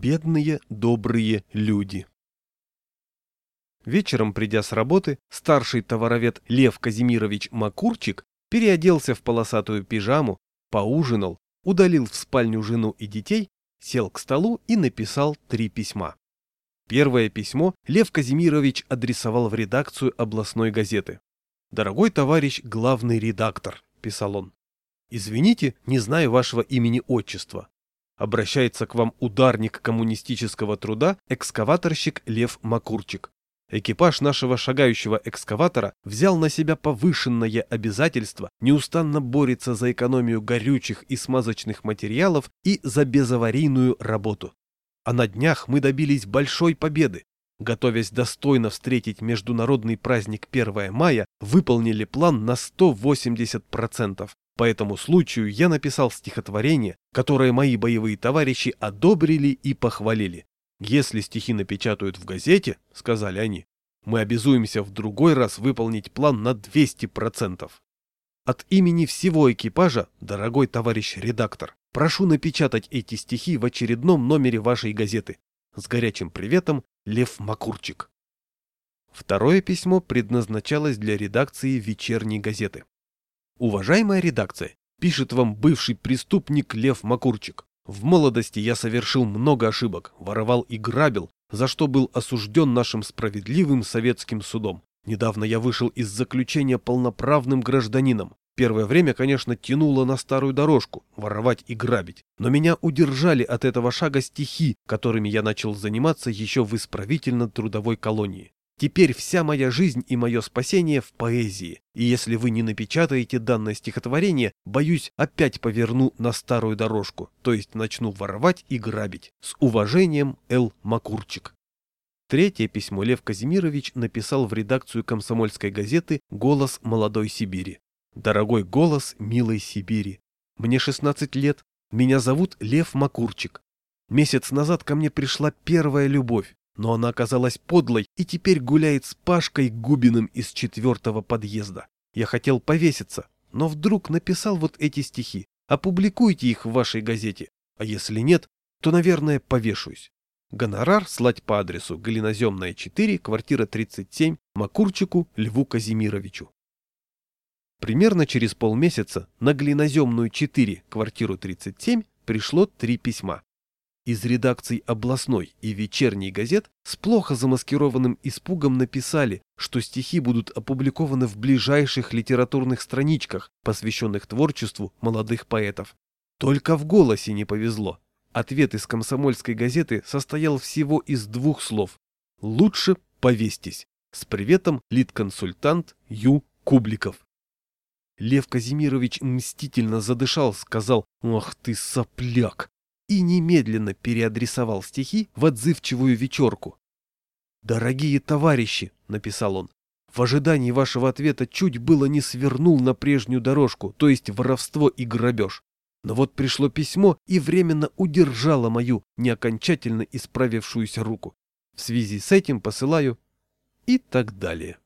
Бедные добрые люди. Вечером, придя с работы, старший товаровед Лев Казимирович Макурчик переоделся в полосатую пижаму, поужинал, удалил в спальню жену и детей, сел к столу и написал три письма. Первое письмо Лев Казимирович адресовал в редакцию областной газеты. «Дорогой товарищ главный редактор», – писал он, – «извините, не знаю вашего имени-отчества. Обращается к вам ударник коммунистического труда, экскаваторщик Лев Макурчик. Экипаж нашего шагающего экскаватора взял на себя повышенное обязательство, неустанно борется за экономию горючих и смазочных материалов и за безаварийную работу. А на днях мы добились большой победы. Готовясь достойно встретить международный праздник 1 мая, выполнили план на 180%. По этому случаю я написал стихотворение, которое мои боевые товарищи одобрили и похвалили. Если стихи напечатают в газете, сказали они, мы обязуемся в другой раз выполнить план на 200%. От имени всего экипажа, дорогой товарищ редактор, прошу напечатать эти стихи в очередном номере вашей газеты. С горячим приветом, Лев Макурчик. Второе письмо предназначалось для редакции вечерней газеты. Уважаемая редакция, пишет вам бывший преступник Лев Макурчик. В молодости я совершил много ошибок, воровал и грабил, за что был осужден нашим справедливым советским судом. Недавно я вышел из заключения полноправным гражданином. Первое время, конечно, тянуло на старую дорожку, воровать и грабить. Но меня удержали от этого шага стихи, которыми я начал заниматься еще в исправительно-трудовой колонии. Теперь вся моя жизнь и мое спасение в поэзии, и если вы не напечатаете данное стихотворение, боюсь, опять поверну на старую дорожку, то есть начну воровать и грабить. С уважением, Л. Макурчик. Третье письмо Лев Казимирович написал в редакцию комсомольской газеты «Голос молодой Сибири». «Дорогой голос милой Сибири, мне 16 лет, меня зовут Лев Макурчик. Месяц назад ко мне пришла первая любовь, но она оказалась подлой и теперь гуляет с Пашкой Губиным из четвертого подъезда. Я хотел повеситься, но вдруг написал вот эти стихи. Опубликуйте их в вашей газете, а если нет, то, наверное, повешусь. Гонорар слать по адресу Галиноземная 4, квартира 37, Макурчику Льву Казимировичу. Примерно через полмесяца на Глиноземную 4, квартиру 37, пришло три письма из редакций областной и вечерней газет с плохо замаскированным испугом написали, что стихи будут опубликованы в ближайших литературных страничках, посвященных творчеству молодых поэтов. Только в голосе не повезло. Ответ из комсомольской газеты состоял всего из двух слов. «Лучше повестись». С приветом лид-консультант Ю. Кубликов. Лев Казимирович мстительно задышал, сказал «Ах ты сопляк!» И немедленно переадресовал стихи в отзывчивую вечерку. «Дорогие товарищи», — написал он, — «в ожидании вашего ответа чуть было не свернул на прежнюю дорожку, то есть воровство и грабеж. Но вот пришло письмо и временно удержало мою неокончательно исправившуюся руку. В связи с этим посылаю и так далее.